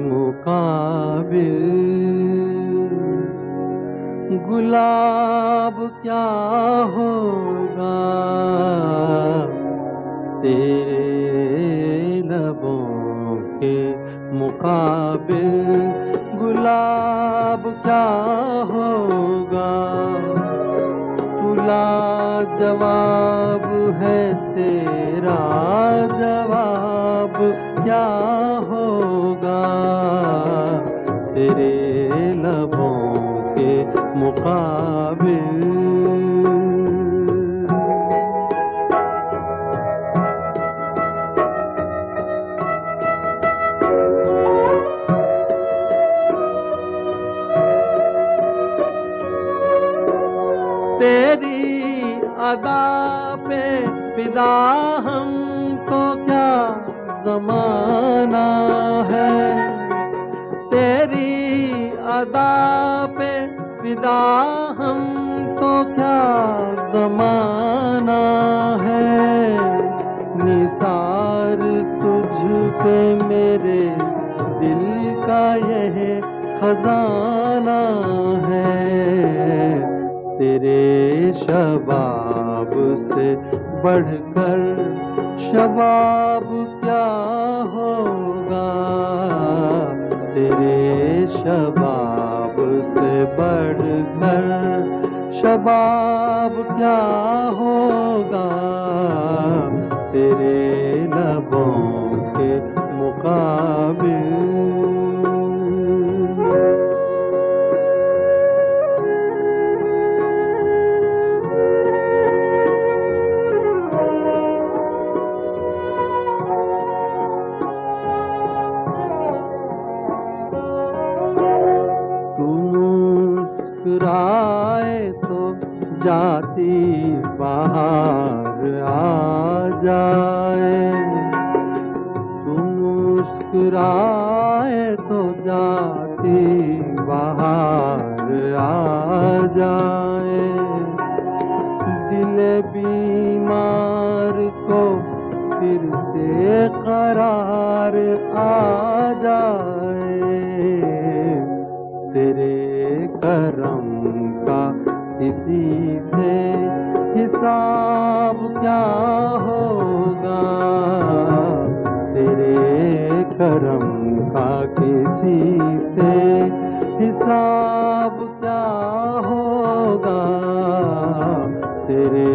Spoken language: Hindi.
मुकाबिल। गुलाब क्या होगा? तेरे लबों के मुकाबिल गुलाब क्या होगा? तुला जवाब है तेरा होगा। तेरे लबों के मुकाबिल। तेरी अदा पे फिदा हमको क्या जमाना है। तेरी अदा पे फिदा तो क्या जमाना है? निसार तुझ पे मेरे दिल का यह खजाना है। तेरे शबाब से बढ़कर शबाब क्या होगा? तेरे शबाब से बढ़कर शबाब क्या होगा? तेरे जाती बाहर आ जाए। तुम मुस्कुराए तो जाती बाहर आ जाए। दिल बीमार को फिर से करार आ जाए। तेरे करम किसी से हिसाब क्या होगा? तेरे करम का किसी से हिसाब क्या होगा? तेरे